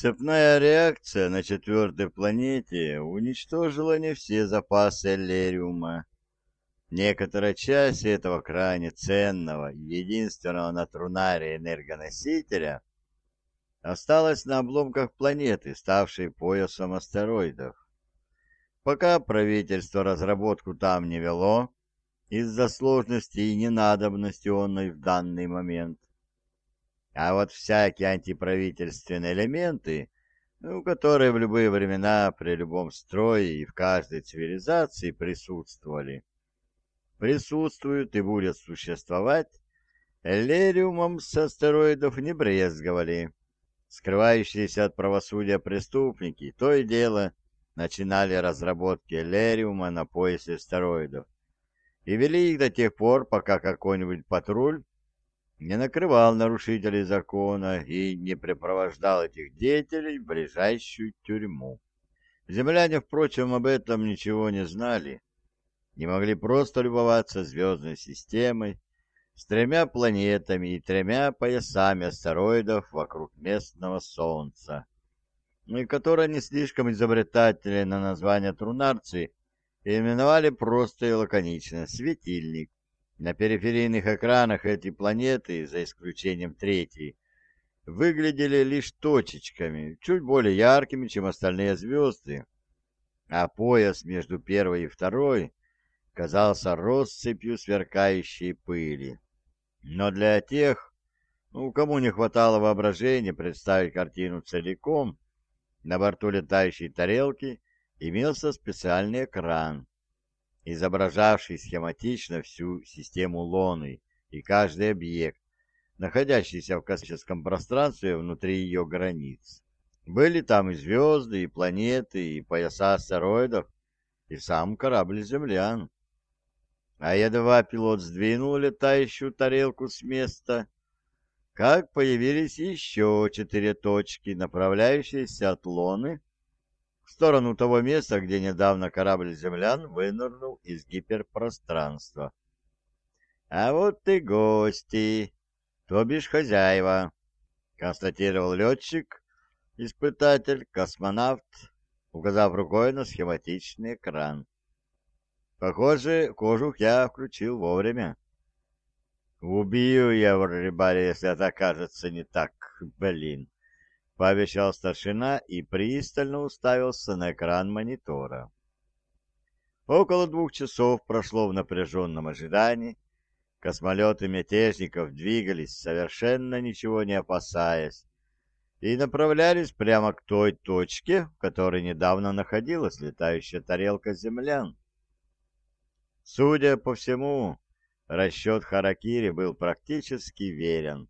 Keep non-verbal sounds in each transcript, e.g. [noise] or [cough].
Цепная реакция на четвертой планете уничтожила не все запасы эллериума. Некоторая часть этого крайне ценного и единственного на Трунаре энергоносителя осталась на обломках планеты, ставшей поясом астероидов. Пока правительство разработку там не вело, из-за сложности и ненадобности онной в данный момент. А вот всякие антиправительственные элементы, ну, которые в любые времена при любом строе и в каждой цивилизации присутствовали, присутствуют и будут существовать, эллериумом с астероидов не брезговали. Скрывающиеся от правосудия преступники то и дело начинали разработки эллериума на поясе астероидов и вели их до тех пор, пока какой-нибудь патруль не накрывал нарушителей закона и не препровождал этих деятелей в ближайшую тюрьму. Земляне, впрочем, об этом ничего не знали, не могли просто любоваться звездной системой с тремя планетами и тремя поясами астероидов вокруг местного Солнца, которые не слишком изобретательные на название трунарцы именовали просто и лаконично «светильник». На периферийных экранах эти планеты, за исключением третьей, выглядели лишь точечками, чуть более яркими, чем остальные звезды, а пояс между первой и второй казался россыпью сверкающей пыли. Но для тех, ну, кому не хватало воображения представить картину целиком, на борту летающей тарелки имелся специальный экран, изображавший схематично всю систему Луны и каждый объект, находящийся в космическом пространстве внутри ее границ. Были там и звезды, и планеты, и пояса астероидов, и сам корабль землян. А едва пилот сдвинул летающую тарелку с места, как появились еще четыре точки, направляющиеся от Луны в сторону того места, где недавно корабль землян вынырнул из гиперпространства. «А вот и гости, то бишь хозяева», — констатировал летчик-испытатель, космонавт, указав рукой на схематичный экран. «Похоже, кожух я включил вовремя». «Убью я в рыбаре, если это окажется не так, блин!» Пообещал старшина и пристально уставился на экран монитора. Около двух часов прошло в напряженном ожидании. Космолеты мятежников двигались, совершенно ничего не опасаясь, и направлялись прямо к той точке, в которой недавно находилась летающая тарелка землян. Судя по всему, расчет Харакири был практически верен.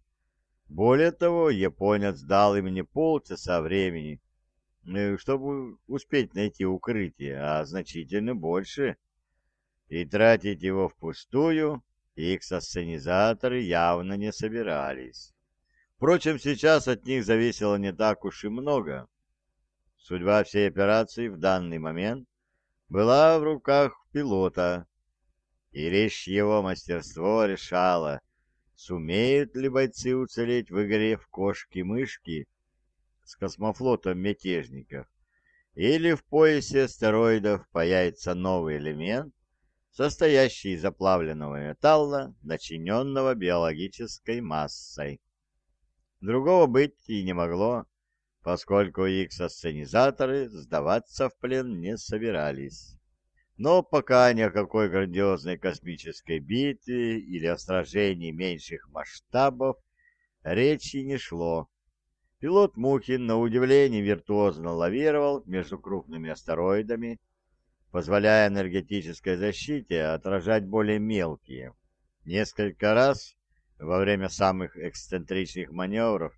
Более того, японец дал им не полчаса времени, э, чтобы успеть найти укрытие, а значительно больше. И тратить его впустую их сценизаторы явно не собирались. Впрочем, сейчас от них зависело не так уж и много. Судьба всей операции в данный момент была в руках пилота, и лишь его мастерство решало, Сумеют ли бойцы уцелеть в игре в кошки-мышки с космофлотом мятежников? Или в поясе астероидов появится новый элемент, состоящий из оплавленного металла, начиненного биологической массой? Другого быть и не могло, поскольку их сценизаторы сдаваться в плен не собирались. Но пока ни о какой грандиозной космической битве или о сражении меньших масштабов речи не шло. Пилот Мухин, на удивление, виртуозно лавировал между крупными астероидами, позволяя энергетической защите отражать более мелкие. Несколько раз во время самых эксцентричных маневров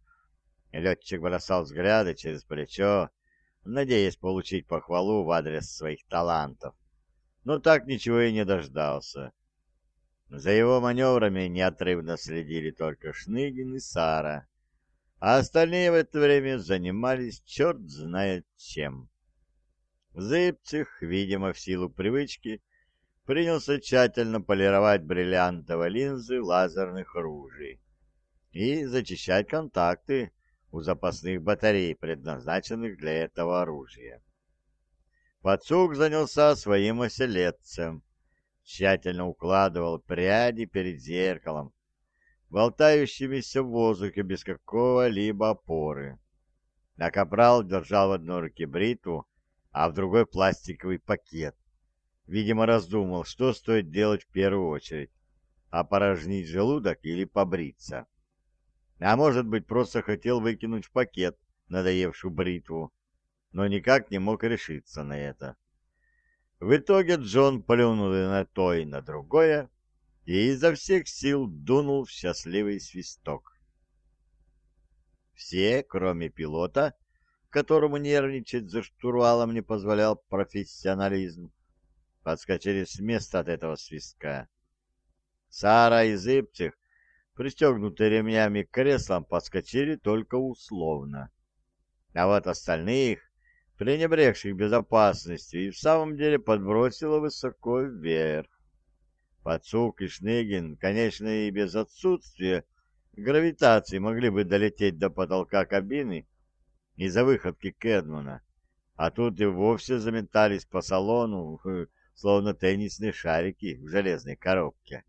летчик бросал взгляды через плечо, надеясь получить похвалу в адрес своих талантов но так ничего и не дождался. За его маневрами неотрывно следили только Шныгин и Сара, а остальные в это время занимались черт знает чем. Зыбцих, видимо, в силу привычки, принялся тщательно полировать бриллиантовые линзы лазерных ружей и зачищать контакты у запасных батарей, предназначенных для этого оружия. Пацук занялся своим оселедцем, тщательно укладывал пряди перед зеркалом, болтающимися в воздухе без какого-либо опоры. А капрал держал в одной руке бритву, а в другой пластиковый пакет. Видимо, раздумал, что стоит делать в первую очередь — опорожнить желудок или побриться. А может быть, просто хотел выкинуть в пакет надоевшую бритву, но никак не мог решиться на это. В итоге Джон плюнул и на то, и на другое, и изо всех сил дунул в счастливый свисток. Все, кроме пилота, которому нервничать за штурвалом не позволял профессионализм, подскочили с места от этого свистка. Сара и Зыбцих пристегнутые ремнями к креслам, подскочили только условно. А вот остальных, пренебрегших безопасностью, и в самом деле подбросило высоко вверх. Пацук и Шнегин, конечно, и без отсутствия гравитации могли бы долететь до потолка кабины из-за выходки Кэдмана, а тут и вовсе заметались по салону, [laughs] словно теннисные шарики в железной коробке.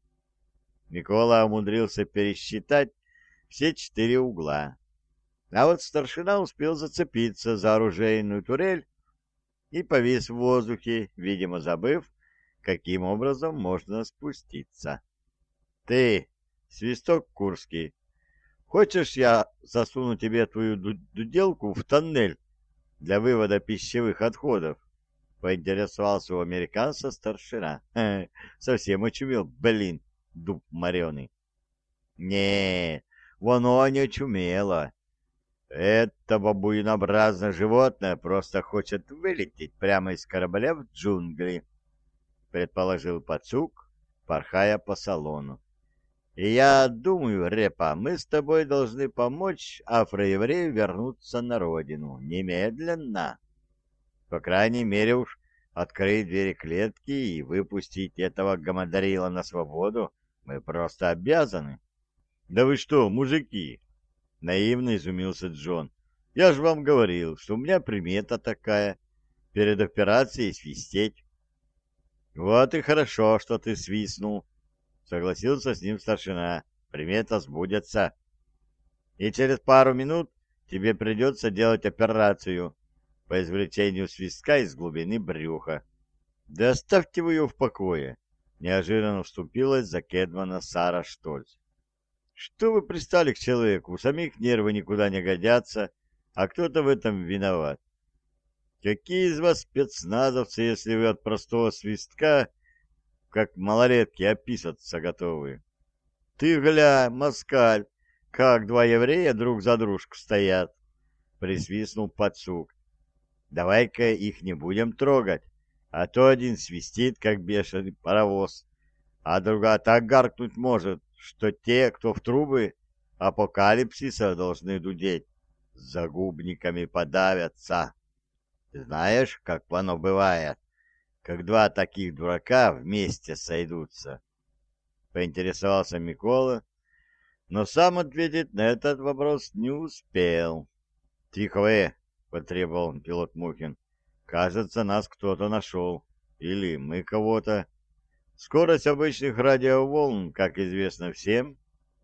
Микола умудрился пересчитать все четыре угла. А вот старшина успел зацепиться за оружейную турель и повис в воздухе, видимо, забыв, каким образом можно спуститься. «Ты, свисток Курский, хочешь я засуну тебе твою дуделку в тоннель для вывода пищевых отходов?» — поинтересовался у американца старшина. [laughs] «Совсем очумел, блин!» дуб мореный. Не, воно не чумело. Это бабуинообразное животное просто хочет вылететь прямо из корабля в джунгли, предположил Пацук, порхая по салону. И я думаю, Репа, мы с тобой должны помочь афроеврею вернуться на родину. Немедленно. По крайней мере уж открыть двери клетки и выпустить этого гамадарила на свободу мы просто обязаны. Да вы что, мужики? Наивно изумился Джон. Я же вам говорил, что у меня примета такая. Перед операцией свистеть. Вот и хорошо, что ты свистнул. Согласился с ним старшина. Примета сбудется. И через пару минут тебе придется делать операцию по извлечению свистка из глубины брюха. Да оставьте вы ее в покое. Неожиданно вступилась за Кедмана Сара Штольц. «Что вы пристали к человеку? У самих нервы никуда не годятся, а кто-то в этом виноват. Какие из вас спецназовцы, если вы от простого свистка, как малолетки, описаться готовы? Ты, гля, москаль, как два еврея друг за дружку стоят!» — присвистнул подсук. «Давай-ка их не будем трогать а то один свистит, как бешеный паровоз, а другая так гаркнуть может, что те, кто в трубы апокалипсиса должны дудеть, загубниками подавятся. Знаешь, как оно бывает, как два таких дурака вместе сойдутся? Поинтересовался Микола, но сам ответить на этот вопрос не успел. «Тихо вы!» — потребовал пилот Мухин. Кажется, нас кто-то нашел. Или мы кого-то. Скорость обычных радиоволн, как известно всем,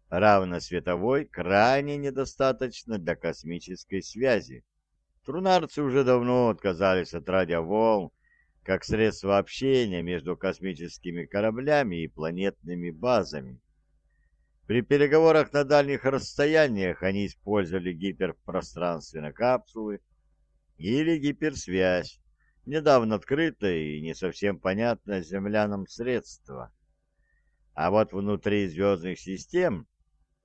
равна световой, крайне недостаточно для космической связи. Трунарцы уже давно отказались от радиоволн как средство общения между космическими кораблями и планетными базами. При переговорах на дальних расстояниях они использовали гиперпространственные капсулы, или гиперсвязь, недавно открытое и не совсем понятное землянам средство. А вот внутри звездных систем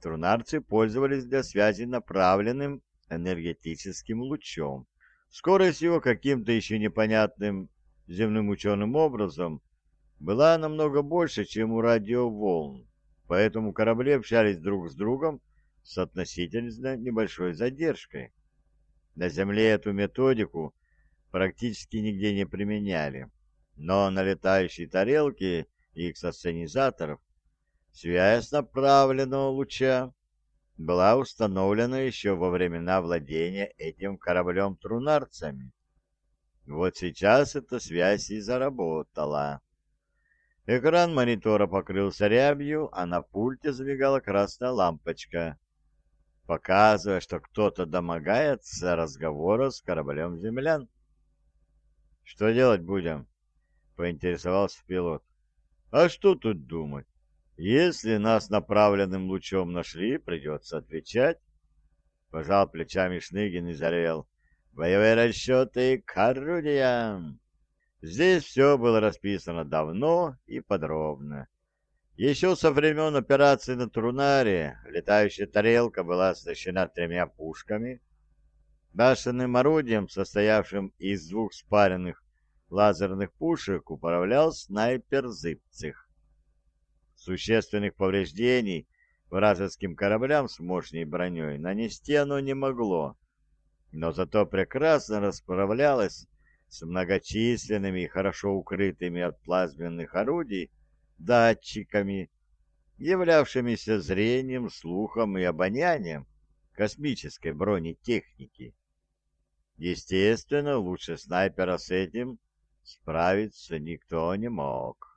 трунарцы пользовались для связи направленным энергетическим лучом. Скорость его каким-то еще непонятным земным ученым образом была намного больше, чем у радиоволн, поэтому корабли общались друг с другом с относительно небольшой задержкой. На Земле эту методику практически нигде не применяли, но на летающей тарелке и эксосценизаторов связь направленного луча была установлена еще во времена владения этим кораблем трунарцами. Вот сейчас эта связь и заработала. Экран монитора покрылся рябью, а на пульте замигала красная лампочка, показывая, что кто-то домогается разговора с кораблем землян. «Что делать будем?» — поинтересовался пилот. «А что тут думать? Если нас направленным лучом нашли, придется отвечать». Пожал плечами Шныгин и заревел. «Боевые расчеты к орудиям!» Здесь все было расписано давно и подробно. Еще со времен операции на Трунаре летающая тарелка была оснащена тремя пушками, башенным орудием, состоявшим из двух спаренных лазерных пушек, управлял снайпер Зыбцих. Существенных повреждений вражеским кораблям с мощной броней нанести оно не могло, но зато прекрасно расправлялось с многочисленными и хорошо укрытыми от плазменных орудий датчиками, являвшимися зрением, слухом и обонянием космической бронетехники. Естественно, лучше снайпера с этим справиться никто не мог.